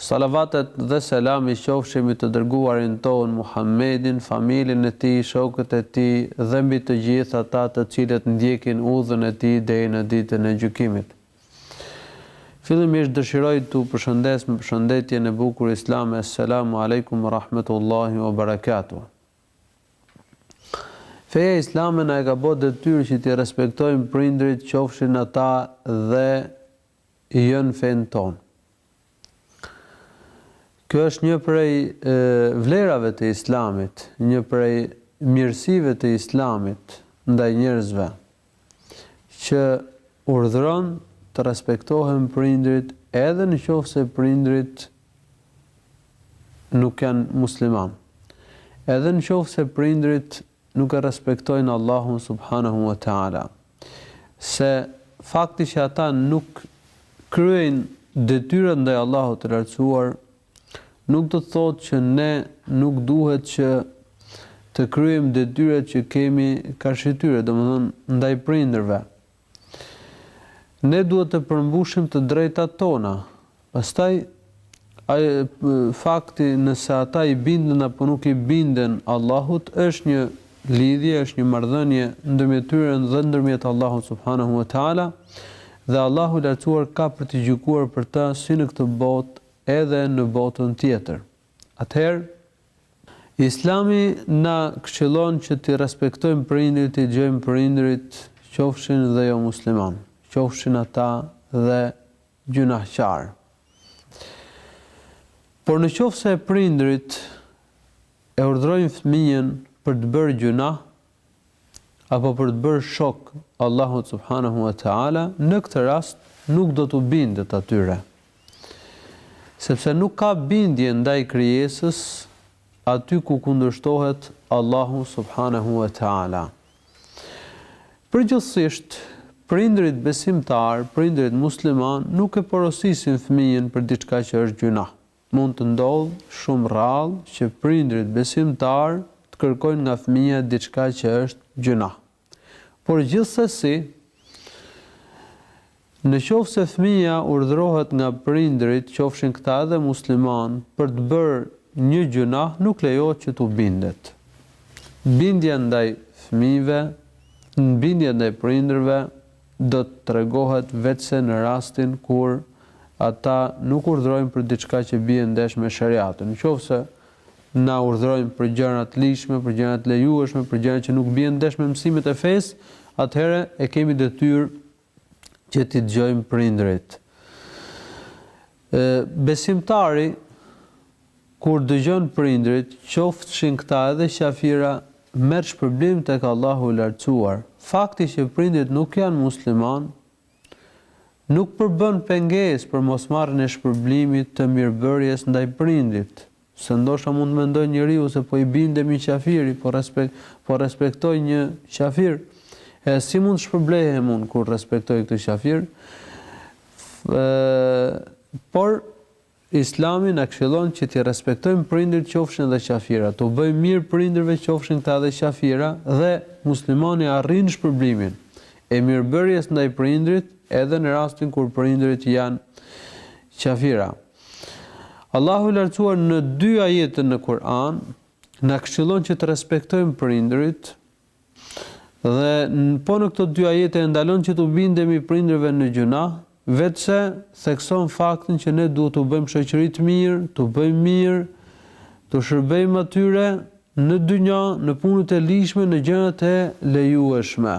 Salavatet dhe selami qofshin mbi të dërguarin tonë Muhammedin, familjen e tij, shokët e tij dhe mbi të gjithë ata të cilët ndjekin udhën e tij deri në Ditën e Gjykimit. Fillimisht dëshiroj t'u përshëndes me përshëndetjen e bukur islame Esselamu Alejkum wa Rahmetullahi wa Barakatuh. Feja islame na e ka bo detyrë që t'i respektojmë prindërit qofshin ata dhe jo në fenë tonë. Kjo është një prej vlerave të Islamit, një prej mirësive të Islamit ndaj njerëzve, që urdhëron të respektohen prindërit edhe në qoftë se prindërit nuk janë muslimanë. Edhe në qoftë se prindërit nuk e respektojnë Allahun subhanahu wa taala. se fakti që ata nuk kryejnë detyrat ndaj Allahut të Lartësuar nuk do të thotë që ne nuk duhet që të kryejmë detyrat që kemi karshi tyre, domethënë ndaj prindërve. Ne duhet të përmbushim të drejtat tona, Pastaj, ai fakti nëse ata i binden apo nuk i binden Allahut është një lidhje, është një marrëdhënie ndërmjet tyre dhe ndërmjet Allahut subhanehu ve teala, dhe Allahu i Lartësuar ka për t'i gjykuar për ta si në këtë botë edhe në botën tjetër. Atëherë, Islami na këshillon që t'i respektojmë prindërit, t'i dëgjojmë prindërit, qofshin dhe jomuslimanë, qofshin ata dhe gjynahqarë. Por në qoftë se prindërit e urdhërojnë fëmijën për të bërë gjynah apo për t'i bërë shok Allahut subhanahu wa taala, në këtë rast nuk do t'u bindet atyre. Sepse nuk ka bindje ndaj krijesës aty ku kundërshtohet Allahu subhanahu wa taala. Përgjithësisht, prindërit besimtarë, prindërit muslimanë, nuk e porosisin fëmijën për diçka që është gjynah. Mund të ndodhë shumë rrallë që prindërit besimtarë të kërkojnë nga fëmija diçka që është gjynah. Por gjithsesi, Në qoftë se fëmija urdhërohet nga prindërit, qofshin këta edhe muslimanë, për të bërë një gjynah, nuk lejohet që t'u bindet. Bindja ndaj fëmijëve, bindja ndaj prindërve, do të tregohet veçse në rastin kur ata nuk urdhërojnë për diçka që bie ndesh me sheriatin. Në qoftë se na urdhërojnë për gjëra të ligjshme, për gjëra të lejueshme, për gjëra që nuk bien ndesh me mësimet e fesë, atëherë e kemi detyrë, që t'i dëgjojmë prindërit. Besimtari kur dëgjon prindërit, qofshin këta edhe qafira, merr shpërblim tek Allahu i Lartësuar. Fakti që prindërit nuk janë muslimanë nuk përbën pengesë për mosmarrjen e shpërblimit të mirëbërjes ndaj prindit. Se ndoshta mund të mendojë njeriu se po i bindem një qafiri, po respekt, po respektoj një qafir, e si mund të shpërblehem unë kur respektoj këtë qafir? Ë por Islami na këshillon që t'i respektojmë prindërit qofshin dhe qafira, t'u bëjmë mirë prindërve qofshin këta edhe qafira dhe muslimani arrin shpërblimin e mirëbërjes ndaj prindërit edhe në rastin kur prindërit janë qafira. Allahu i Lartësuar në dy ajete në Kur'an na këshillon që të respektojmë prindërit dhe po në këto dy ajete e ndalon që t'u bindemi prindërve në gjynah, veçse thekson faktin që ne duhet t'u bëjmë shoqëri të mirë, t'u bëjmë mirë, t'u shërbejmë atyre në dynja, në punët e ligjshme, në gjërat e lejueshme.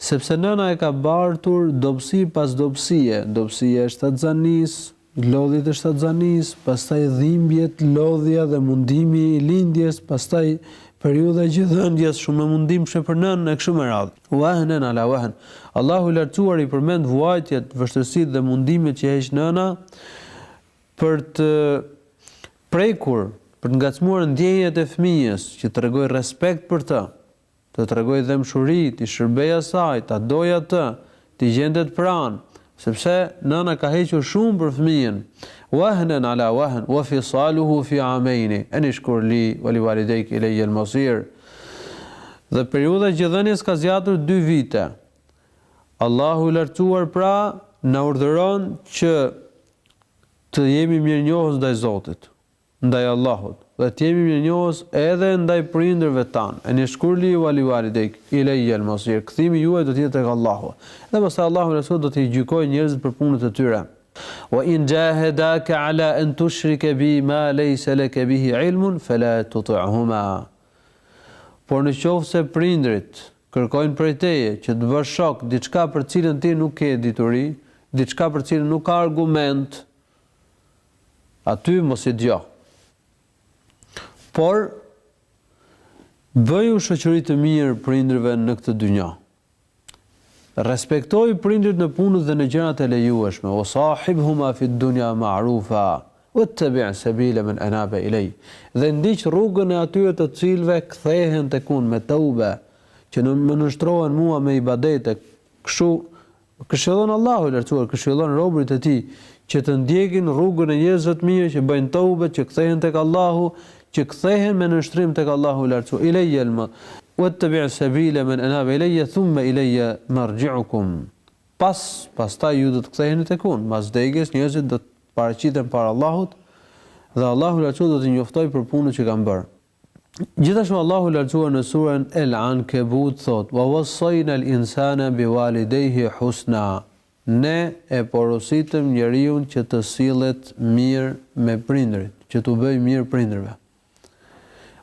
Sepse nëna e ka bartur dobësi pas dobësie, dobësia e shtatzanisë, lodhjet e shtatzanisë, pastaj dhimbjet, lodhja dhe mundimi i lindjes, pastaj periudha e gjidhënies shumë e mundimshme për nënën e kështu me radhë. Wahnen ala wahn. Allahu i Lartësuar i përmend vuajtjet, vështirësitë dhe mundimet që heq nëna për të prekur, për të ngacmuar ndjenjat e fëmijës, që të tregojë respekt për të, të tregojë dhembshuri, t'i shërbejë asaj, ta dojë atë, t'i gjendet pranë, sepse nëna ka hequr shumë për fëmijën, wahnan ala wahn wa fisaluhu fi aamayni ani ishkur li wa li walidayk ilayya al masir dhe periudha e gjidhënies ka zgjatur dy vite. Allahu i Lartësuar pra na urdhëron që të jemi mirënjohës ndaj Zotit. ndaj Allahut, dhe të jemi mirënjohës edhe ndaj prindërve tanë, eni shkur li wa li walidejk, ilejjel masir, kthimi juaj do të jetë tek Allahu, dhe pastaj Allahu do t'i gjykojë njerëzit për punët e tyre. Wa in jahedake ala en tushrike bi ma lejse leke bihi ilmun, fela tuti'huma. Por në qoftë se prindërit kërkojnë prej teje që t'i bësh shok diçka për të cilën ti nuk ke dituri, diçka për të cilën nuk ka argument, Aty mos i dëgjo. Por bëju shoqëri të mirë prindërve në këtë dynja. Respektoj prindërit në punët dhe në gjërat e lejueshme. Ue sahibhuma fi dunya ma'rufa. Uettebi' sebile men enabe ilej. Dhe ndiq rrugën e atyre të cilve kthehen tek unë me teube, që më nënshtrohen mua me ibadete, kështu Këshillon Allahu i Lartësuar këshillon robërit e Tij që të ndjekin rrugën e njerëzve të mirë që bëjnë teube, që kthehen tek Allahu, që kthehen me nënshtrim tek Allahu i Lartësuar, Ilejja el ma, Wattabi' sabila men anabe ilejja thumma ilejja marji'ukum. Pas, pastaj ju do të ktheheni tek unë. Mas vdekjes njerëzit do të paraqiten para Allahut dhe Allahu i Lartësuar do t'i njoftojë për punët që kanë bërë. Gjithashtu Allahu i Lartësuar në Suren El-Ankebut thotë: "Wa wassayna al-insana bi walidayhi husna", Ne e porositëm njeriun që të sillet mirë me prindërit, që t'u bëjë mirë prindërve.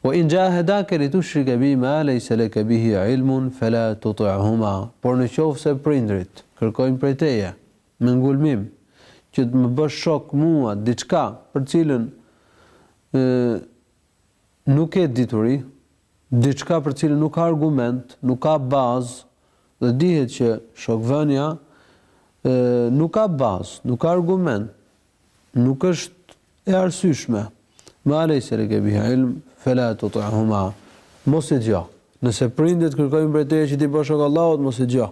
"Wa in jahadake li tushrike bi ma laysa leke bihi ilmun fela tuti'huma", Por në qoftë se prindërit kërkojnë prej teje, me ngulmim, që të më bësh shok mua diçka, për të cilën, Nuk ke dituri, diçka për të cilën nuk ka argument, nuk ka bazë, dhe dihet që shokëvënia nuk ka bazë, nuk ka argument, nuk është e arsyeshme. Ma lejse leke biha ilm, fela tuti'huma. Mos i dëgjo. Nëse prindit kërkojnë prej teje që t'i bësh shok Allahut, mos i dëgjo.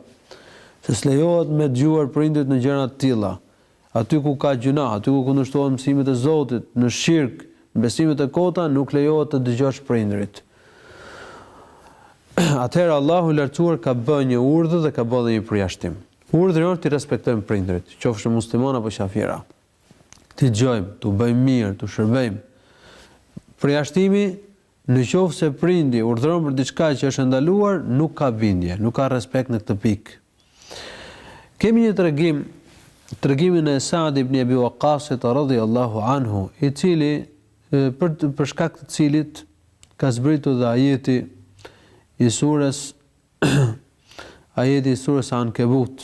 Se s'lejohet me i dëgjuar prindërit në gjëra të tilla. Aty ku ka gjynah, aty ku kundërshtohen mësimet e Zotit, në shirk, në besime të kota, nuk lejohet të dëgjosh prindërit. Atëherë Allahu i Lartësuar ka bë një urdhër dhe ka bë dhe një përjashtim. Urdhri është të respektojmë prindërit, qofshë muslimanë apo qafira. T'i dëgjojmë, t'u bëjmë mirë, t'u shërbejmë. Përjashtimi Në qoftë se prindi urdhëron për diçka që është e ndaluar, nuk ka bindje, nuk ka respekt në këtë pikë. Kemi një tregim, tregimin e Sa'd ibn Abi Waqqasit radhiyallahu anhu, i cili për për shkak të cilit ka zbritur dhe ajeti i sures ajeti i sures Ankebut.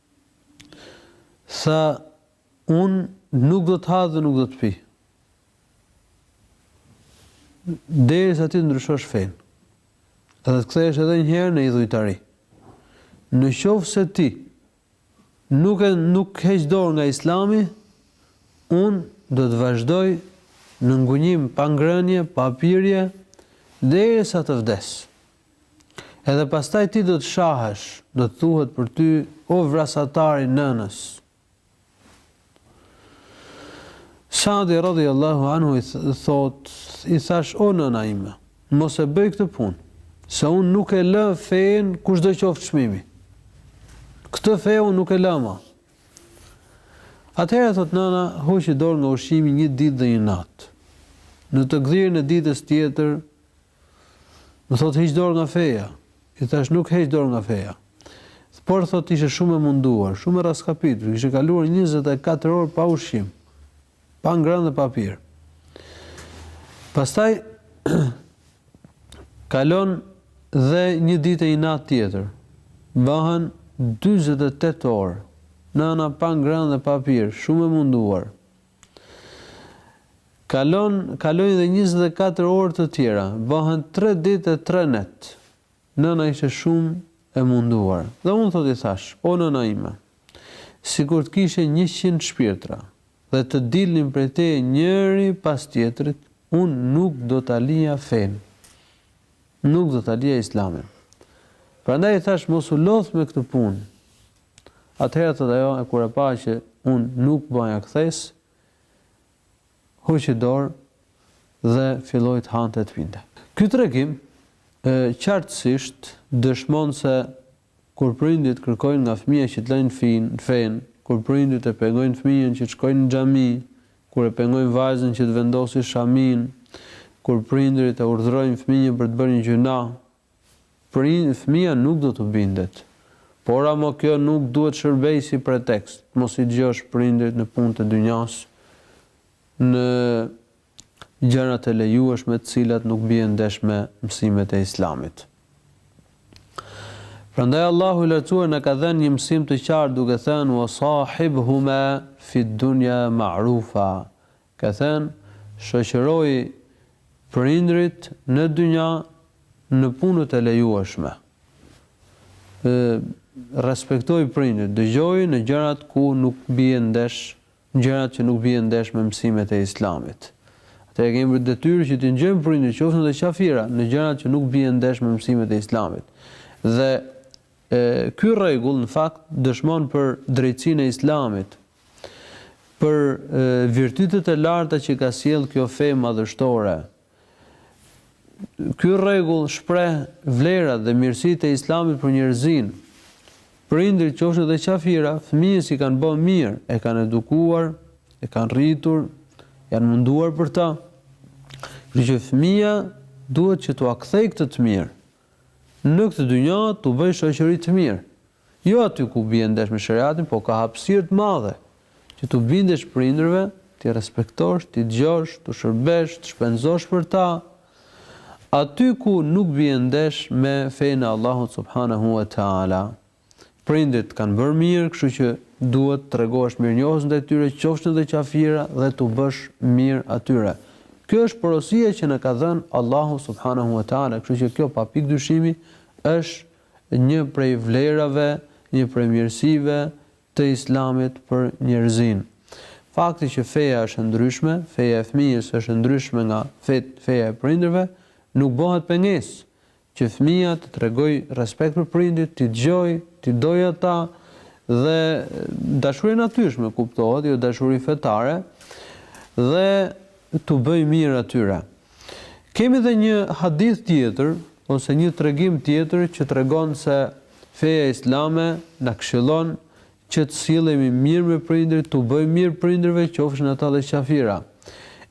tha unë nuk do të ha dhe nuk do të pi. Derisa ti të ndryshosh fenë. Dhe të kthehesh edhe një herë në idhujtari. Në qoftë se ti nuk e nuk heq dorë nga islami, unë do të vazhdoj në ngujim pa ngrënje, pa pirje, derisa të vdes. Edhe pastaj ti do të shahesh, do të thuhet për ty, o vrastar i nënës. Sa'di radhiyallahu anhu thot, i thash o nëna ime, mos e bëj këtë punë, se unë nuk e lë fenë kushdo qoftë çmimi. Këtë fe unë nuk e lë më. Atëherë thot nëna, hoqi dorë nga ushqimi një ditë dhe një natë. Në të gdhirën e ditës tjetër Më thotë hiq dorë nga feja. I thash nuk heq dorë nga feja. Por thotë ishte shumë e munduar, shumë e rraskapitur, kishte kaluar 24 orë pa ushqim, pa ngrënë dhe pa pirë. Pastaj kalon dhe një ditë e një natë tjetër. Bëhen 48 orë. Nëna pa ngrënë dhe pa pirë, shumë e munduar. Kalon, kalojnë dhe 24 orë të tjera, bëhen 3 ditë e 3 net. Nëna ishte shumë e munduar. Dhe unë thot i thash, o nëna ime, sikur të kishe 100 shpirtra dhe të dilnin prej teje njëri pas tjetrit, unë nuk do ta lija fenë. Nuk do ta lija Islamin. Prandaj i thash mos u lodh me këtë punë. Atëherë thotë ajo, e kur e pa që unë nuk bëja kthesë, hoqi dorë dhe filloi të hante e të pinte. Ky tregim qartësisht dëshmon se kur prindit kërkojnë nga fëmija që të lejnë fin, fenë, kur prindit e pengojnë fëmijën që të shkojë në xhami, kur e pengojnë vajzën që të vendosë shaminë, kur prindërit e urdhërojnë fëmijën për të bërë një gjynah, Prindi, fëmija nuk do t'u bindet. Por ama kjo nuk duhet shërbejë si pretekst të mos i dëgjosh prindërit në punët e dynjasë, në gjërat e lejueshme të cilat nuk bien ndesh me mësimet e Islamit. Prandaj Allahu i Lartësuar na ka dhënë një mësim të qartë duke thënë, "Wasahibhuma fid-dunya ma'rufa", Ka thënë, Shoqëroji prindërit në dynja në punët e lejueshme. Respektoji prindërit, dëgjoji në gjërat ku nuk bie ndesh, në gjërat që nuk bien ndesh me mësimet e Islamit. Atëherë kemi për detyrë që t'i dëgjojmë prindërit, qofshin edhe qafira, në gjërat që nuk bien ndesh me mësimet e Islamit. Dhe ky rregull në fakt dëshmon për drejtësinë e Islamit. Për virtytet e larta që ka sjellë kjo fe madhështore. Ky rregull shpreh vlerat dhe mirësitë e Islamit për njerëzinë. Prindërit, qofshin edhe qafira, fëmijës i kanë bë mirë, e kanë edukuar, e kanë rritur, janë munduar për ta. Kështu që fëmija duhet që t'ua kthejë këtë të mirë. Në këtë dynja t'u bëjë shoqëri të mirë. Jo aty ku bie ndesh me sheriatin, po ka hapësirë të madhe që t'u bindesh prindërve, t'i respektosh, t'i dëgjosh, t'u shërbesh, të shpenzosh për ta. Aty ku nuk bie ndesh me fenë e Allahut subhanehu ve teala. Prindit kanë bërë mirë, kështu që duhet të tregohesh mirënjohës ndaj tyre, qofshin dhe qafira dhe t'u bësh mirë atyre. Kjo është porosia që na ka dhënë Allahu subhanehu ve teala, kështu që kjo pa pikë dyshimi është një prej vlerave, një prej mirësive të Islamit për njerëzinë. Fakti që feja është e ndryshme, feja e fëmijës është e ndryshme nga feja e prindërve, nuk bëhet pengesë që fëmija të tregojë respekt për prindit, t'i dëgjojë, t'i dojë ata dhe dashuri e natyrshme kuptohet, jo dashuri fetare dhe t'u bëjë mirë atyre. Kemi dhe një hadith tjetër ose një tregim tjetër që tregon se feja islame na këshillon që të sillemi mirë me prindërit t'u bëjmë mirë prindërve qofshin ata dhe qafira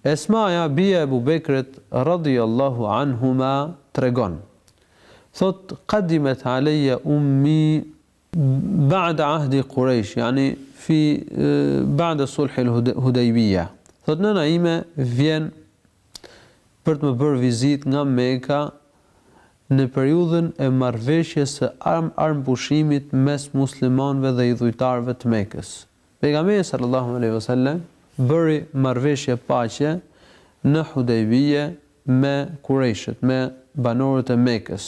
Esmaja bija e Ebu Bekrit radhijallâhu anhuma tregon thotë qadimet alejje ummi ba'de ahdi kurejsh yani fi ba'de sulhil hudejbije thotë nëna ime vjen për të më bërë vizitë nga Meka në periudhën e marrëveshjes së armëpushimit mes muslimanëve dhe idhujtarëve të Mekës. Pejgamberi sallallahu alejhi ve sellem bëri marrëveshje paqe në Hudejbije me Kurejshët, me banorët e Mekës.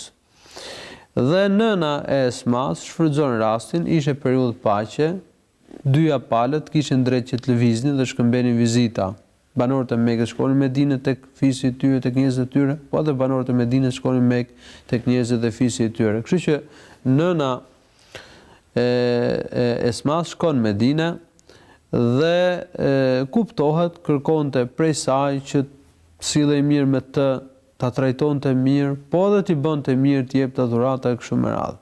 Dhe nëna e Esmasë shfrytëzon rastin, ishte periudhë paqe, Dyja palët kishin drejtë që të lëviznin dhe shkëmbenin vizita. Banorët e Mekës shkonin në Medinë tek fisi i tyre, tek njerëzit e tyre, po edhe banorët e Medinës shkonin në Mekë tek njerëzit dhe fisi i tyre. Kështu që nëna e Esmas shkon në Medinë dhe kuptohet kërkonte prej saj që të sillej mirë me të, ta trajtonte mirë, po edhe t'i bënte mirë, t'i jepte dhurata e kështu me radhë.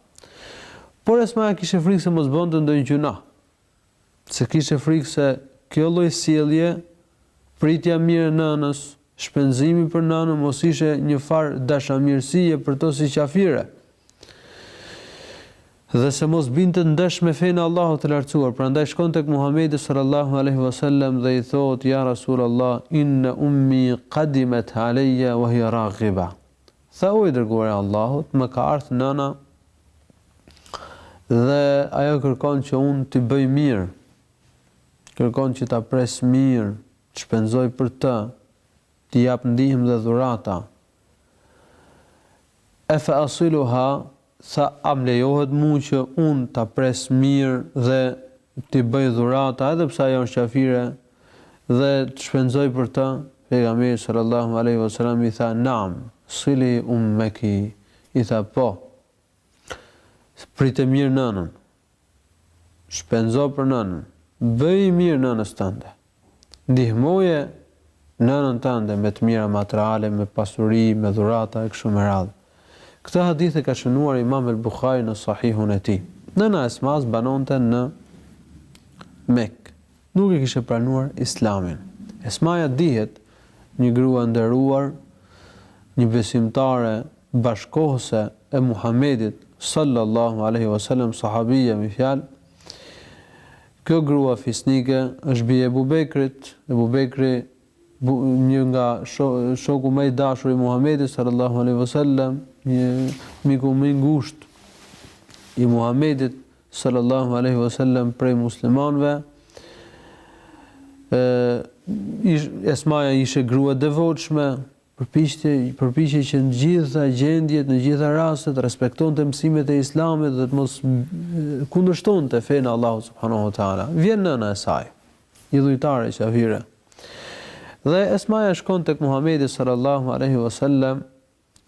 Por Esmaja kishte frikë se mos bënte ndonjë gjynah, se kishte frikë se kjo lloj sjellje, pritja mirë e nënës, shpenzimi për nënën mos ishte një farë dashamirësie për të si qafire, dhe se mos binte ndesh me fenë e Allahut të Lartësuar, prandaj shkon tek Muhamedi sallallahu alejhi ve sellem dhe i thotë, Ja Rasulullah, inna ummi qadimat aleyya wa hiya raghiba. Tha, O i Dërguari i Allahut, më ka ardhur nëna dhe ajo kërkon që unë t'i bëj mirë, kërkon që ta pres mirë, të shpenzoj për të, t'i jap ndihmë dhe dhurata. E fe asiluha, Tha a më lejohet mu që unë ta pres mirë dhe t'i bëj dhurata edhe pse ajo është qafire dhe të shpenzoj për të, pejgamberi sallallahu alejhi ve selam i tha naam sili ummeki i tha po prite mirë nënën Shpenzo për nënën. Bëji mirë nënës tënde. Ndihmoje nënën tënde me të mira materiale, me pasuri, me dhurata e kështu me radhë. Këtë hadith e ka shënuar Imam el-Buhari në Sahihun e tij. Nëna e Esmas banonte në Mekë. Nuk e kishte pranuar Islamin. Esmaja dihet një grua e nderuar, një besimtare bashkëkohëse e Muhamedit, sallallahu alejhi ve selem, sahabije me një fjalë. Kjo grua fisnike është bijë e Ebu Bekrit, Ebu Bekri një nga shoku më i dashur i Muhamedit sallallahu alejhi ve sellem, një miku më i ngushtë i Muhamedit sallallahu alejhi ve sellem prej muslimanëve. ë Esmaja ishte grua e devotshme, përpiqte përpiqej që në gjitha gjendjet, në gjitha rastet të respektonte mësimet e Islamit dhe të mos kundërshtonte fenë e Allahut subhanahu wa taala. Vjen nëna e saj. Një idhujtare qafire. Dhe Esmaja shkon tek Muhamedi sallallahu alejhi ve sellem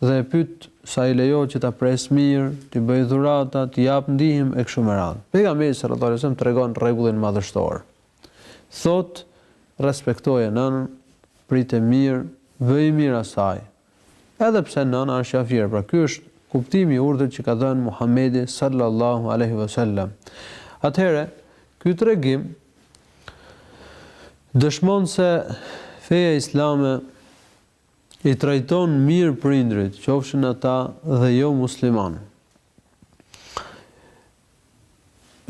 dhe e pyet se a i lejohet që ta pres mirë, t'i bëj dhurata, t'i jap ndihmë e kështu me radhë. Pejgamberi sallallahu alejhi ve sellem tregon rregullin madhështor. Thotë, respektoje nënën, prite mirë, bëji mirë asaj, Edhe pse nëna është qafire, pra ky është kuptimi i urdhrit që ka dhënë Muhamedi sallallahu alejhi ve sellem. Atëherë, ky tregim dëshmon se feja islame i trajton mirë prindrit, qofshin ata dhe jo muslimanë.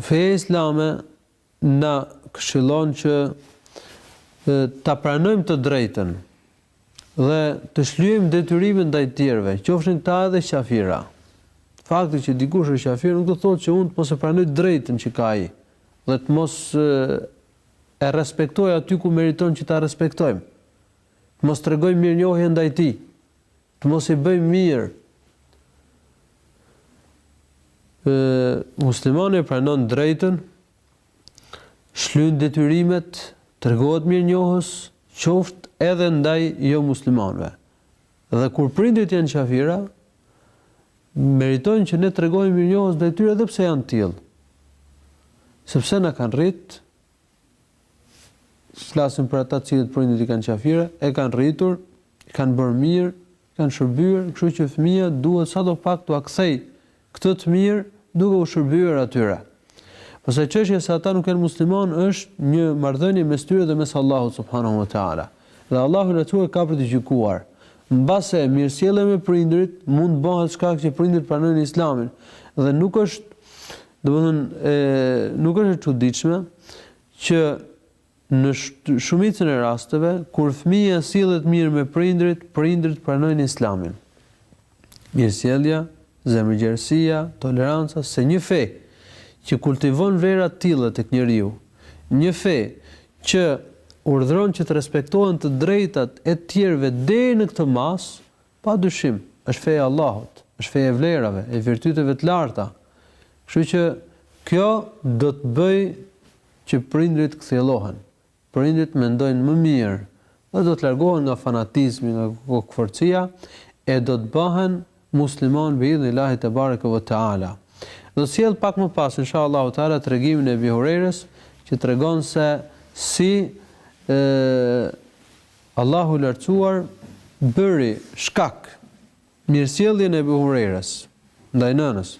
Feja islame na këshillon që ta pranojmë të drejtën dhe të shlyejmë detyrimin ndaj të tjerëve, qofshin këta edhe qafira. Fakti që dikush është qafir nuk do të thotë që unë të mos e pranoj të drejtën që ka ai dhe të mos e respektoj aty ku meriton që ta respektojmë. Të mos tregojmë mirënjohje ndaj tij. Të mos i bëjmë mirë Muslimani e pranon të drejtën, shlyen detyrimet, tregohet mirënjohës, qoftë edhe ndaj jo muslimanëve. Dhe kur prindërit janë qafira, meritojnë që ne të tregohemi mirënjohës ndaj tyre edhe pse janë të tillë. Sepse na kanë rrit, Flasim për ata të cilët prindërit i kanë qafira, e kanë rritur, i kanë bërë mirë, i kanë shërbyer, kështu që fëmija duhet sadopak t'ua kthejë këtë të mirë duke u shërbyer atyre. Pastaj çështja se ata nuk janë muslimanë është një marrëdhënie mes tyre dhe mes Allahut subhanehu ve teala. Dhe Allahu i Lartësuar ka për të gjykuar. Mbase mirësjellja me prindërit mund të bëhet shkak që prindërit të pranojnë Islamin dhe nuk është Domethënë, nuk është e çuditshme që në shumicën e rasteve, kur fëmija sillet mirë me prindërit, prindërit pranojnë Islamin. Mirësjellja, zemërgjerësia, toleranca, se një fe që kultivon vlera të tilla tek njeriu, një fe që urdhëron që të respektohen të drejtat e të tjerëve deri në këtë masë, Pa dyshim, është feja e Allahut, është feja e vlerave, e virtyteve të larta. Kështu që kjo do të bëjë që prindërit të kthjellohen, prindërit të mendojnë më mirë dhe do të largohen nga fanatizmi, nga kokëfortësia e do të bëhen muslimanë biidhnillahi tebareke ve teala. Do të sjell pak më pas inshallahu teala tregimin e Ebi Hurejres që tregon se si Allahu i Lartësuar bëri shkak mirësjelljen e Ebu Hurejres ndaj nënës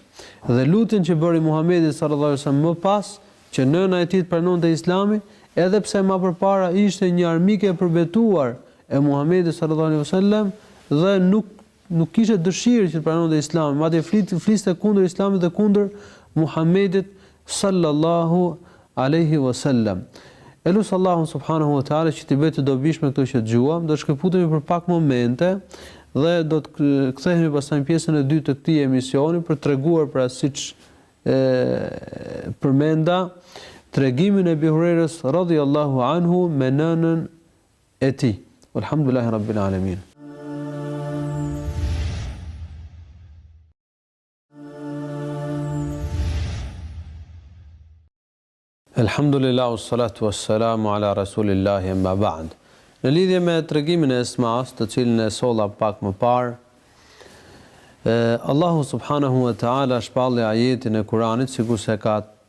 dhe lutjen që bëri Muhamedi sallallahu alejhi ve sellem më pas që nëna e tij të pranonte Islamin, edhe pse ma përpara ishte një armike e përbetuar e Muhamedit sallallahu alejhi ve sellem dhe nuk Nuk kishte dëshirë që të pranonte Islamin, madje fliste kundër Islamit dhe kundër Muhammedit sallallahu alejhi wa sallam. E lus Allahun subhanahu wa ta'ala që t'i bëjë të dobishme këto që dëgjuam, do të shkëputemi për pak momente dhe do të kthehemi pastaj në pjesën e dytë të këtij emisioni për të treguar pra siç e përmenda tregimin e Ebi Hurejres radhiyallahu anhu me nënën E tij. Walhamdulillahi Rabbil Alemin. Elhamdulillah, salatu ves salamu ala Rasulillahi emma ba'd. Në lidhje me tregimin e Esmas, të cilin e solla pak më parë, Allahu subhanahu wa ta'ala shpalli ajetin e Kuranit, sikurse ka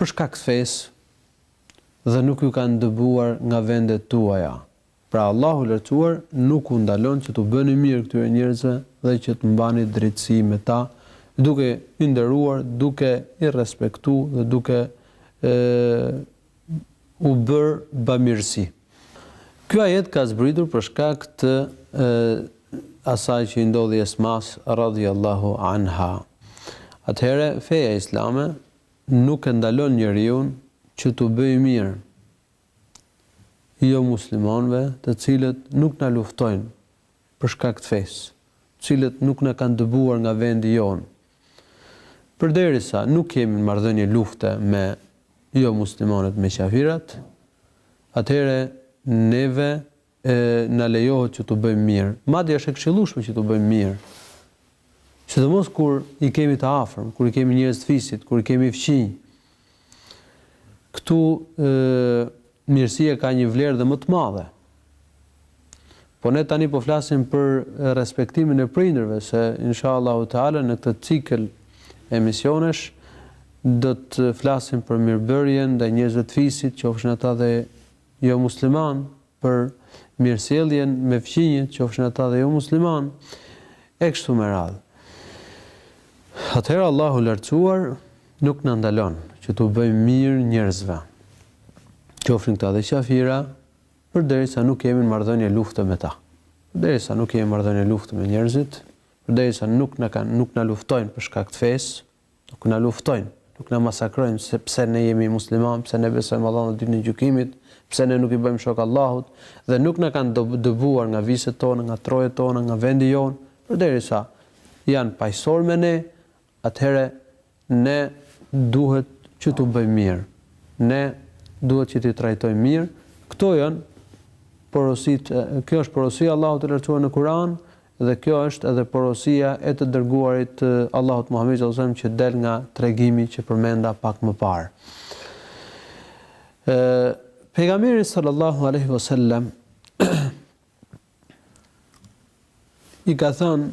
për shkak të fesë dhe nuk ju kanë dëbuar nga vendet tuaja. Pra Allahu i Lartësuar nuk u ndalon që t'u bëni mirë këtyre njerëzve dhe që të mbani drejtësi me ta, duke i nderuar, duke i respektu dhe duke u bërë bamirësi. Ky ajet ka zbritur për shkak të asaj që i ndodhi Esmas radhiyallahu anha. Atëherë feja islame nuk e ndalon njeriun që t'u bëjë mirë jomuslimanëve të cilët nuk na luftojnë për shkak të fesë, të cilët nuk na kanë dëbuar nga vendi jonë, Përderisa nuk kemi marrëdhënie lufte me jomuslimanët, me qafirat, atëherë neve na lejohet që t'u bëjmë mirë. Madje është e këshillueshme që t'u bëjmë mirë. Sidomos kur i kemi të afërm, kur i kemi njerëz të fisit, kur i kemi fqinj. Këtu ë Mirësia ka një vlerë dhe më të madhe. Po ne tani po flasim për respektimin e prindërve se inshallahu teala në këtë cikël emisionesh do të flasim për mirëbërjen ndaj njerëzve të fisit, qofshin ata dhe jo muslimanë, për mirësjelljen me fqinjët, qofshin ata dhe jo muslimanë e kështu me radhë. Atëherë Allahu i Lartësuar Nuk na ndalon që t'u bëjmë mirë njerëzve, qofshin këta dhe qafira, përderisa nuk kemi marrëdhënie lufte me ta. Përderisa nuk kemi marrëdhënie lufte me njerëzit, përderisa nuk na kanë, nuk na luftojnë për shkak të fesë, nuk na luftojnë, nuk na masakrojnë se pse ne jemi muslimanë, pse ne besojmë Allahun dhe Ditën e Gjykimit, pse ne nuk i bëjmë shok Allahut dhe nuk na kanë dëbuar nga viset tona, nga trojet tona, nga vendi jonë, përderisa janë paqësorë me ne, atëherë ne duhet që t'u bëjmë mirë, ne duhet që t'i trajtojmë mirë, këto janë porositë, kjo është porosia e Allahut të Lartësuar në Kur'an dhe kjo është edhe porosia e të dërguarit të Allahut Muhamedi sallallahu alaihi wasallam që del nga tregimi që përmenda pak më parë. Pejgamberi sallallahu alaihi wasallam I ka thënë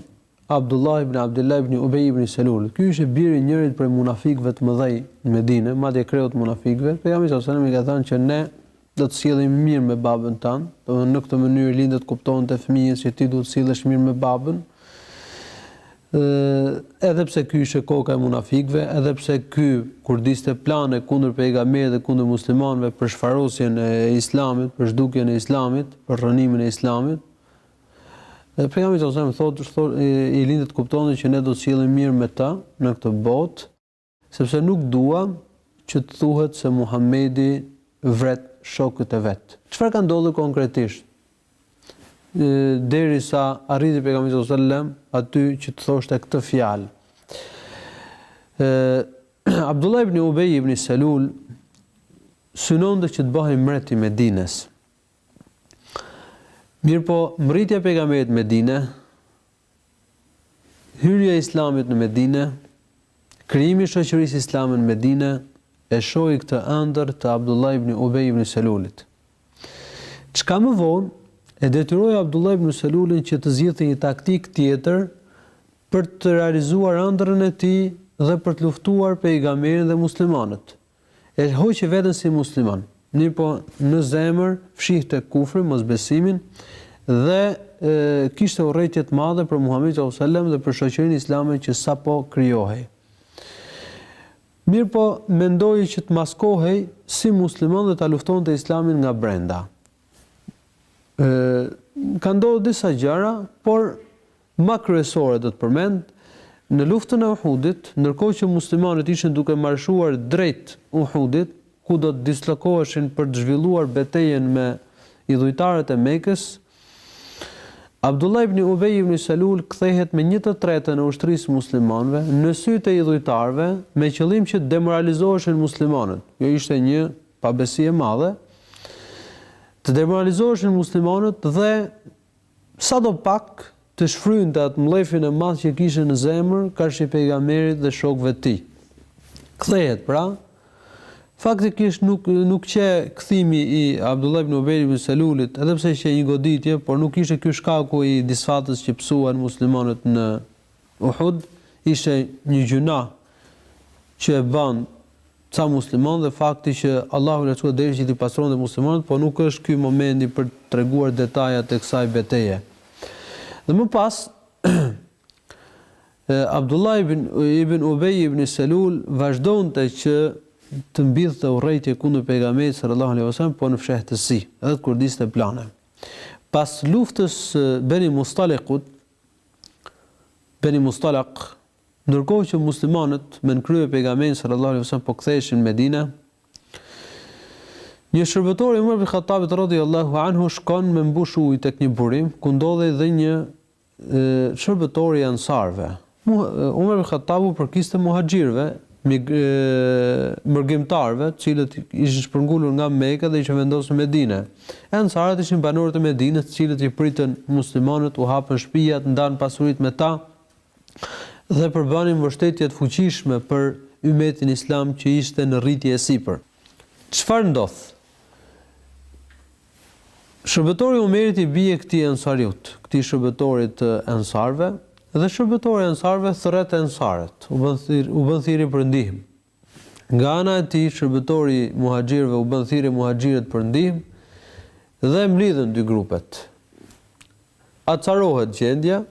Abdullah ibn Abdullah ibn Ubay ibn Selul, ky ishte biri i njërit prej munafikëve të mëdhej në Medinë, madje kreu i munafikëve, pejgamberi sallallahu alajhi wasallam i ka thënë që ne do të sillemi mirë me babën tënd, domethënë në këtë mënyrë i linte të kuptonte fëmijës që ti duhet të sillesh mirë me babën, Edhe pse ky ishte koka e munafikëve, edhe pse ky kurdiste plane kundër pejgamberit dhe kundër muslimanëve për shfarosjen e Islamit, për zhdukjen e Islamit, për rrënimin e Islamit, dhe pejgamberi sallallahu alajhi wasallam thotë, i linte të kuptonte që ne do të sillemi mirë me ta në këtë botë, Sepse nuk dua që të thuhet se Muhamedi vret shokët e vet. Çfarë ka ndodhur konkretisht? derisa arriti pejgamberi sallallahu alajhi wasallam aty që të thoshte këtë fjalë. Abdullah ibn Ubej ibn Selul synonte që të bëhej mbreti i Medinës. Mirëpo mbërritja e pejgamberit në Medine Hyrja e Islamit në Medine, Krijimi i shoqërisë islame në Medine e shoi këtë ëndërr të Abdullah ibn Ubej ibn Selulit. Çka më vonë e detyroi Abdullah ibn Selulin që të zgjidhte një taktikë tjetër për të realizuar ëndërrën e tij dhe për të luftuar pejgamberin dhe muslimanët. E hoqi veten si musliman, mirëpo në zemër fshihte kufrin, mosbesimin, dhe kishte urrejtje të madhe për Muhamedin sallallahu alejhi ve sellem dhe për shoqërinë islame që sapo krijohej. Mirëpo mendoi që të maskohej si musliman dhe ta luftonte Islamin nga brenda. Ë kanë ndodhur disa gjëra, por Më kryesoret do të përmend, në luftën e Uhudit, ndërkohë që muslimanët ishin duke marshuar drejt Uhudit, ku do të dislokoheshin për të zhvilluar betejën me idhujtarët e Mekës, Abdullah ibn Ubej ibn Selul kthehet me një të tretën e ushtrisë së muslimanëve në sytë e idhujtarëve me qëllim që të demoralizoheshin muslimanët, kjo ishte një pabesi e madhe, të demoralizoheshin muslimanët dhe Sado pak të shfrynte atë mllefin e madh që kishte në zemër karshi Pejgamberit dhe shokëve të tij. Kthehet, pra, Faktikisht nuk nuk qe kthimi i Abdullah ibn Ubej ibn Selulit, edhe pse qe një goditje, por nuk ishte ky shkaku i disfatës që pësuan muslimanët në Uhud, ishte një gjynah që e bënë ca musliman dhe fakti që Allahu i lartësuar deshi që t'i pastronte muslimanët po nuk është ky momenti për të treguar detajat e kësaj beteje dhe më pas Abdullah ibn ibn Ubej ibn Selul vazhdonte që të mbillte urrejtje kundër pejgamberit sallallahu alaihi wasallam po në fshehtësi edhe kurdiste plane pas luftës Beni Mustalekut Beni Mustalek Ndërkohë që muslimanët, me në krye Pejgamberin sallallahu alejhi ve sellem po ktheheshin në Medinë, një shërbëtor i Omer ibn Khattabit radhiyallahu anhu shkon me mbush ujë tek një burim ku ndodhej dhe një shërbëtor i ansarëve. Omer ibn Khattabi u përkiste muhaxhirëve, mërgimtarëve, të cilët ishin shpërngulur nga Mekka dhe ishin vendosur në Medinë. Ansarët ishin banorët e Medinës, të cilët i pritën muslimanët, u hapën shtëpiat, ndanë pasuritë me ta, dhe përbënin mbështetje të fuqishme për ymetin islam që ishte në rritje e sipër. Çfarë ndodh? Shërbëtori i Umerit i bie këtij Ensariut, këtij shërbëtorit të Ensarëve, dhe shërbëtori i Ensarëve thërret Ensarët, u bën thirrje për ndihmë. Nga ana e tij, shërbëtori i muhaxhirëve u bën thirrje muhaxhirët për ndihmë dhe mblidhen dy grupet. Acarohet gjendja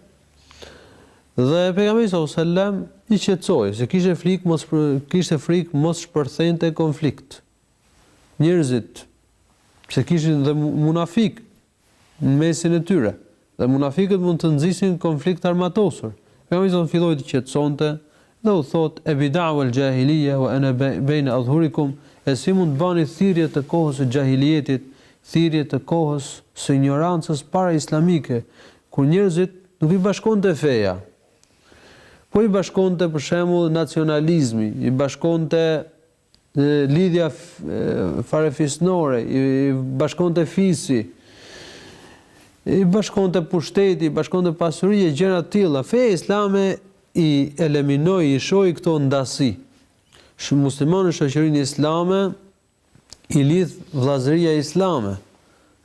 dhe Pejgamberi sallallahu alejhi ve sellem i qetësoi se kishte frikë mos kishte frikë mos shpërthente konflikt. Njerëzit se kishin dhe munafikë në mesin e tyre, dhe munafikët mund të nxisin konflikt të armatosur. Pejgamberi filloi t'i qetësonte dhe u thotë, Ebi da'wa al-jahiliyya wa ana bayna adhhurikum, E si mund të bani thirrje të kohës së xhahilijetit, thirrje të kohës së injorancës paraislamike, kur njerëzit nuk i bashkonte feja, po i bashkonte, për shembull, nacionalizmi, i bashkonte Lidhja farefisnore, i bashkonte fisi, i bashkonte pushteti, i bashkonte pasuria e gjëra të tilla. Feja islame i eliminoi, i shoi këto ndasi. Se muslimanët në shoqërinë islame i lidh vëllazëria islame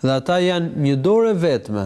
dhe ata janë një dorë e vetme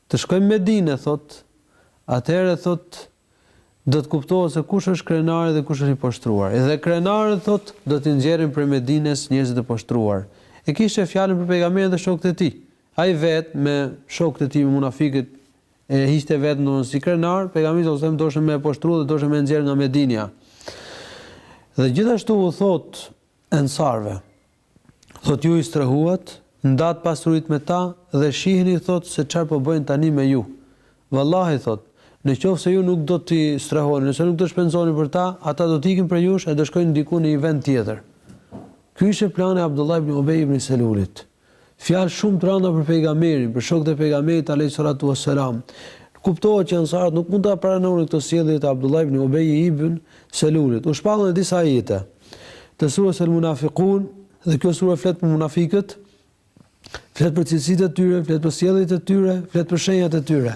Të shkojmë Medine thotë, atëherë thotë do të kuptohet se kush është krenari dhe kush është i poshtruar. Dhe krenarët thotë do t'i nxjerrim prej Medines njerëzit e poshtruar. E kishte fjalën për Pejgamberin dhe shokët e tij. Ai vetë me shokët e tij me munafikët e hiqte veten domethënë si krenar, Pejgamberi sallallahu alajhi wasallam doshte me e poshtru dhe doshte me e nxjerr nga Medinja. Dhe gjithashtu u thotë ensarëve, Thotë ju i strehuat, ndatë pasuritë me ta dhe shihni thotë se çfarë po bëjnë tani me ju. Vallahi thotë, në qoftë se ju nuk do t'i strehoni, nëse nuk do shpenzoni për ta, ata do të ikin prej jush e do shkojnë diku në një vend tjetër. Ky ishte plani i Abdullah ibn Ubej ibn Selulit. Fjalë shumë të rënda për Pejgamberin, për shokët e Pejgamberit alejhi salatu ue selam. Kuptohet që Ansarët nuk mund ta pranonin këto sjellje të Abdullah ibn Ubej ibn Selulit. U shpallën dhe disa ajete të surës El Munafiqun, dhe kjo sure flet për munafiqët, flet për cilësitë e tyre, flet për sjelljet e tyre, flet për shenjat e tyre.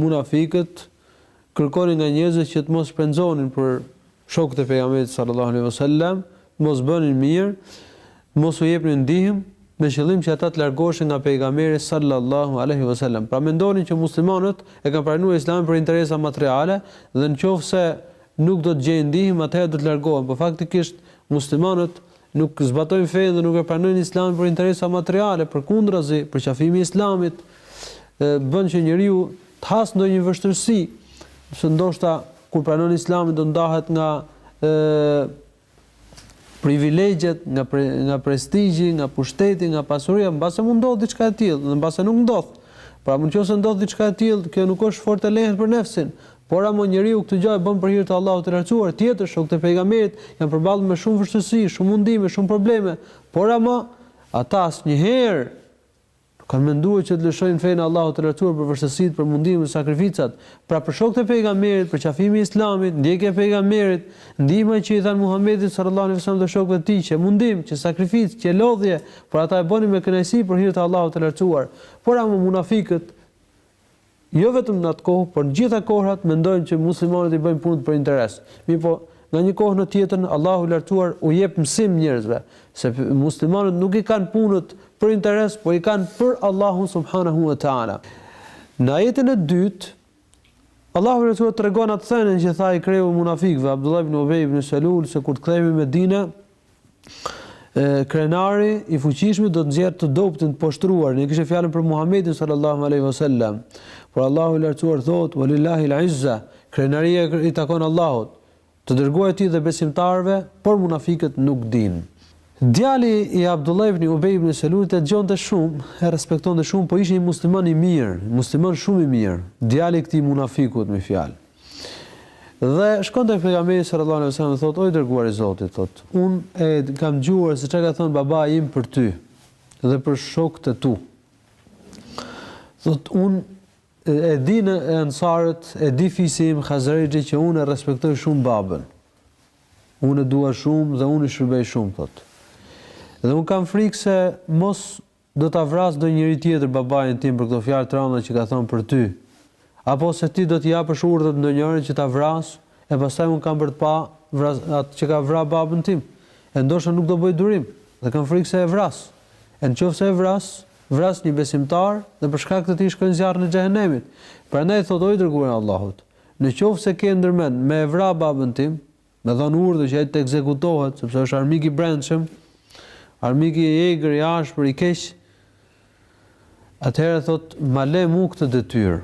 Munafiqët kërkonin nga njerëzit që të mos shpenzonin për shokët e Pejgamberit sallallahu alaihi wasallam, të mos bënin mirë, të mos u jepnin ndihmë me qëllim që ata të largoheshin nga Pejgamberi sallallahu alaihi wasallam. Pra mendonin që muslimanët e kanë pranuar Islamin për interesa materiale dhe në qoftë se nuk do të gjejnë ndihmë, atëherë do të largohen. Po faktikisht muslimanët nuk zbatojnë fenë dhe nuk e pranojnë Islamin për interesa materiale, përkundrazi, përqafimi i Islamit bën që njeriu të hasë ndonjë vështirësi, se ndoshta kur pranon Islamin do ndahet nga ë privilegjet, nga pre, nga prestigji, nga pushteti, nga pasuria, mbase mund ndodh diçka e tillë, dhe mbase nuk ndodh. Pra në qoftë se ndodh diçka e tillë, kjo nuk është fort e lehtë për nefsin, Por amo njeriu këtë gjë e bën për hir të Allahut të Lartësuar, tjetër shokët e Pejgamberit janë përballur me shumë vështirësi, shumë mundime, shumë probleme, por amo ata asnjëherë nuk kanë menduar që të lëshojnë fenë e Allahut të Lartësuar për vështirësitë, për mundimet dhe sakrificat. Pra për shokët e Pejgamberit, përqafimi i Islamit, ndjekja e Pejgamberit, ndihma që i dhanë Muhamedit sallallahu alejhi ve sellem dhe shokëve të tij, qe mundim, qe sakrificë, qe lodhje, por ata e bënin me kënaqësi për hir të Allahut të Lartësuar. Por amo munafikët, Jo vetëm në atë kohë, por në gjitha kohërat mendojnë që muslimanët i bëjnë punët për interes. Mirëpo, nga një kohë në tjetrën, Allahu i Lartësuar u jep mësim njerëzve, se muslimanët nuk i kanë punët për interes, po i kanë për Allahun subhanehu ve teala. Në ajetin e dytë, Allahu i Lartësuar tregon atë thënien që tha kreu i munafikëve, Abdullah ibn Ubej ibn Selul, se kur të kthehemi në Medinë, krenari i fuqishmi do të nxjerrë të dobëtin të poshtruar. E kishte fjalën për Muhamedin sallallahu alaihi wasallam. Por Allahu i lartësuar thotë: "Walillahi al-izza", krenaria i takon Allahut, të dërguarit të tij dhe besimtarëve, por munafiqët nuk dinë. Djali i Abdullah ibn Ubay ibn Selulit e dëgjonte shumë, e respektonte shumë, por ishte një musliman i mirë, musliman shumë i mirë, djali i këtij munafikut me fjalë. Dhe shkon tek pejgamberi sallallahu alaihi wasallam dhe thotë o i dërguar i Zotit thotë un e kam dëgjuar se çka ka thënë babai im për ty dhe për shokët e tu. Thotë un e dinë ansarët, e di fisi im Hazrexhi që unë e respektoj shumë babën. Unë e dua shumë dhe unë i shërbej shumë, thot. Dhe unë kam frikë se mos Do ta vrasë ndonjë njeri tjetër babain tim për këto fjalë të rënda që ka thënë për ty. Apo se ti do t'i japësh urdhër ndonjërit që ta vrasë, e pastaj unë kam për të parë atë që ka vra babën tim. E ndoshta nuk do bëj durim, dhe kam frikë se e vras. E në qoftë se e vras, vras një besimtar dhe për shkak të tij shkoj në zjarrin e xhehenemit. Prandaj thotë o i dërguari i Allahut, në qoftë se ke ndërmend me e vra babën tim, me dhënë urdhër që ai të ekzekutohet, sepse është armik i brendshëm, armik i egër, i ashpër, i keq. Atëherë thot, ma le mua këtë detyrë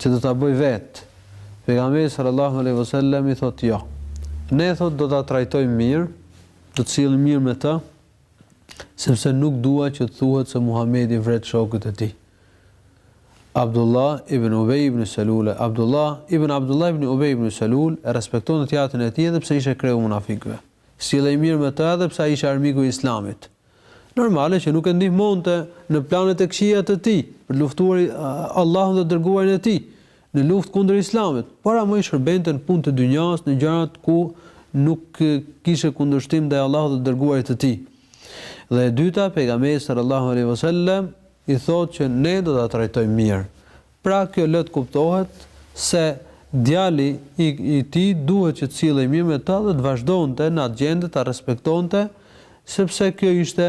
se do ta bëj vetë. Pejgamberi sallallahu alaihi wasallam i thot, "Jo. Ne thot do ta trajtojmë mirë, do të sillemi mirë me të." Sepse nuk dua që të thuhet se Muhamedi vret shokët e tij. Abdullah ibn Ubay ibn Selule, Abdullah ibn Abdullah ibn Ubay ibn Selul e respektonte të jatin e tij edhe pse ishte kreu i munafikëve. Sillej mirë me të edhe pse ai ishte armiku i Islamit. Normale që nuk e ndihmonte në planet e këqija të tij, për të luftuar Allahun dhe të dërguarin e tij. në luftë kundër Islamit, por ama i shërbente në punë të dynjasë, në gjërat ku nuk kishte kundërshtim ndaj Allahut dhe të Dërguarit të Tij. Dhe e dyta, Pejgamberi sallallahu alaihi wasallam i thotë që ne do ta trajtojmë mirë. Pra kjo lë të kuptohet se djali i, i tij duhet që të sillej mirë me të dhe të vazhdonte në atë gjendje ta respektonte, sepse kjo ishte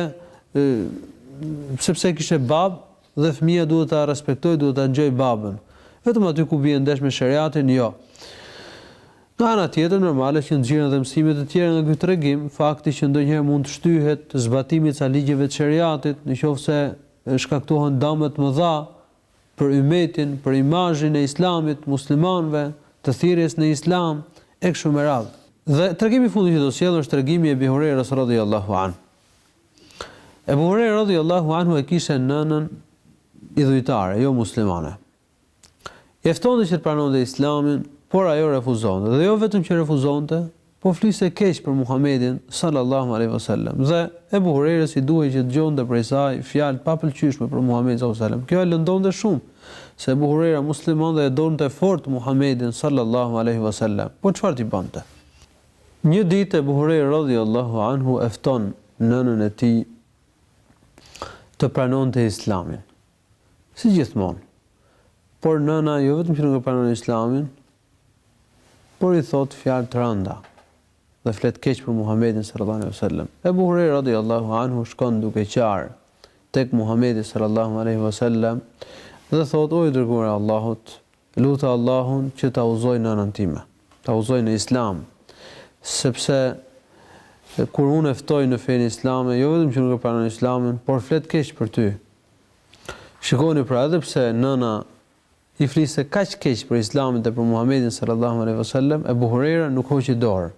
sepse e kishte babë Dhe fëmija duhet ta respektojë, duhet ta dëgjojë babën. Vetëm aty ku bie ndesh me sheriatin, jo. Nga ana tjetër, normale që nxirren dhe mësime të tjera nga ky tregim, fakti që ndonjëherë mund të shtyhet zbatimi i ca ligjeve të sheriatit, në qoftë se shkaktohen dëme të mëdha për ymetin, për imazhin e Islamit, muslimanëve, të thirrjes në Islam, e kështu me radhë. Dhe tregimi i fundit që do të sjell është tregimi i Ebi Hurejres, radhijal-Lahu anhu. Ebu Hurajra radhiyallahu anhu e kishte nënën idhujtare, jo muslimane. E ftonte që të pranonte Islamin, por ajo refuzonte. Dhe jo vetëm që refuzonte, po fliste keq për Muhamedin sallallahu alaihi wasallam. Dhe Ebu Hurajres i duhej që të dëgjonte prej saj fjalë të papëlqyeshme për Muhamedin sallallahu alaihi wasallam. Kjo e lëndonte shumë, se Ebu Hurajra musliman dhe e donte fort Muhamedin sallallahu alaihi wasallam. Po çfarë t'i bënte? Një ditë Ebu Hurejra radhijal-lahu anhu e fton nënën e tij të pranonte Islamin, si gjithmonë. Por nëna jo vetëm që nuk e pranon Islamin, por i thotë fjalë të rënda dhe flet keq për Muhamedin sallallahu alejhi ve sellem. Ebu Hurejra radhijal-lahu anhu shkon duke qarë tek Muhamedi sallallahu alejhi ve sellem dhe thotë, O i Dërguari i Allahut, Lute Allahun që ta udhëzojë nënën time, ta udhëzojë në Islam, sepse kur unë e ftoj në fenë Islame, jo vetëm që nuk e pranon Islamin, por flet keq për ty. Shikoni pra edhe pse nëna i fliste kaq keq për Islamin dhe për Muhamedin sallallahu alejhi ve sellem, Ebu Hurajra nuk hoqi dorë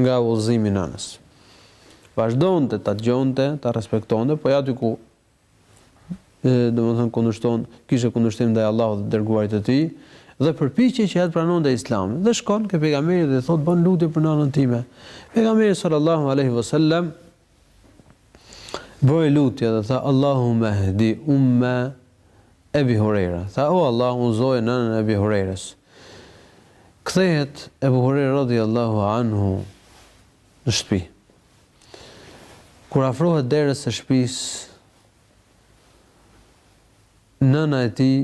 nga udhëzimi i nënës. Vazhdonte ta dëgjonte, ta respektonte, po jo aty ku domethënë kundërshton, kishte kundërshtim ndaj Allahut dhe të dërguarit të tij dhe përpiqej që ajo ta pranonte Islamin. Dhe shkon ke pejgamberi dhe i thotë bëj lutje për nënën time. Pejgamberi sallallahu alaihi wasallam bëri lutje dhe tha Allahumma hdi umma Ebi Hurera. Tha o Allah udhëzoje nënën e Ebi Hureres. Kthehet Ebu Hurera radhiyallahu anhu në shtëpi. Kur i afrohet derës së shtëpisë, nëna e tij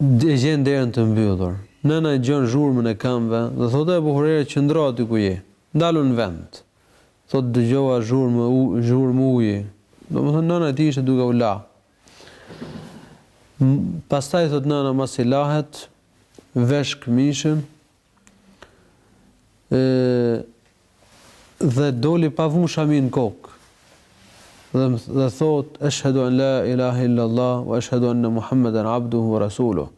e gjen derën të mbyllur. Nëna e dëgjon zhurmën e këmbëve dhe thotë Ebu Hurejra qëndro aty ku je, ndalu në vend. Thotë dëgjova zhurmë zhurmë uji. Domethënë nëna e tij ishte duke u la. Pastaj thotë nëna masi lahet, vesh këmishën, e, dhe doli pa vu shaminë në kokë, dhe, dhe thotë, eshhedu an la ilahe illallah, wa eshhedu anne Muhammeden abduhu wa rasuluh,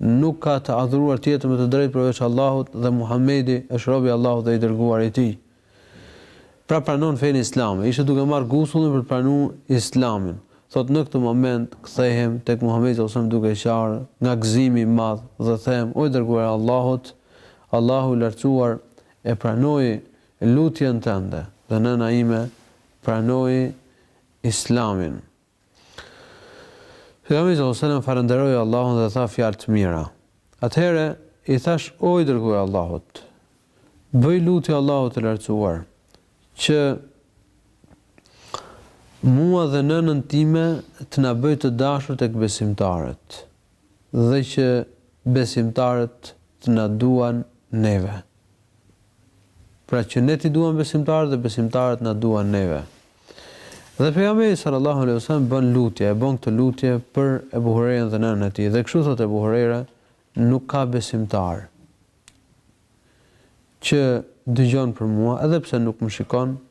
nuk ka të adhuruar tjetër me të drejtë përveç Allahut dhe Muhammedi është robi i Allahut dhe i dërguari i Tij. Pra pranon fenë islame. Ishte duke marrë gusullin për të pranu Islamin. Thotë në këtë moment kthehem tek Muhamedi sallallahu alejhi ve sellem duke qarë nga gëzimi i madh dhe them, o i Dërguari i Allahut, Allahu i Lartësuar e pranoi lutjen tënde dhe nëna ime pranoi Islamin. Pejgamberi sallallahu alajhi wasallam falënderoi Allahun dhe tha fjalë të mira. Atëherë i thashë o i Dërguari i Allahut, bëji lutje Allahut të lartësuar që mua dhe nënën time të na bëjë të dashur tek besimtarët dhe që besimtarët të na duan neve. Pra që ne t'i duam besimtarët dhe besimtarët të na duan neve. Dhe Pejgamberi sallallahu alejhi ve sellem bën lutje, e bën këtë lutje për Ebu Hurejren dhe nënën e tij. Dhe kështu thotë Ebu Hurejra, nuk ka besimtar që dëgjon për mua, edhe pse nuk më shikon,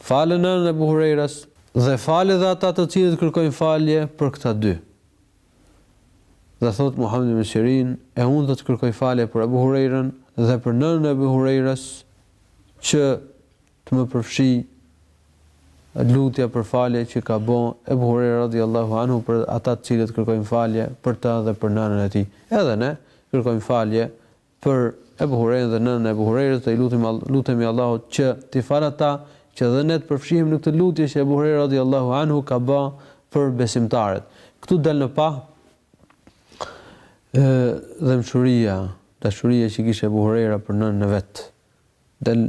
Fale nënën e Ebu Hurejras, dhe fali dhe ata të cilët kërkojnë falje për këta dy. Dhe thotë Muhamed ibn Sirin, e unë do të kërkoj falje për Ebu Hurejren dhe për nënën e Ebu Hurejres që të më përfshijë lutja për falje që ka bo Ebu Hurejra radiallahu anhu për ata të cilët kërkojnë falje për ta dhe për nënën e tij. Edhe ne kërkojmë falje Për Ebu Hurejren dhe nënën e Ebu Hurejres dhe i lutim lutemi Allahut që t'i falë ata që dhe ne të përfshihemi në këtë lutje që Ebu Hurejra radijallahu anhu ka ba për besimtarët. Këtu del në pah dhembshuria, dashuria që kishte Ebu Hurejra për nënën e vet. Del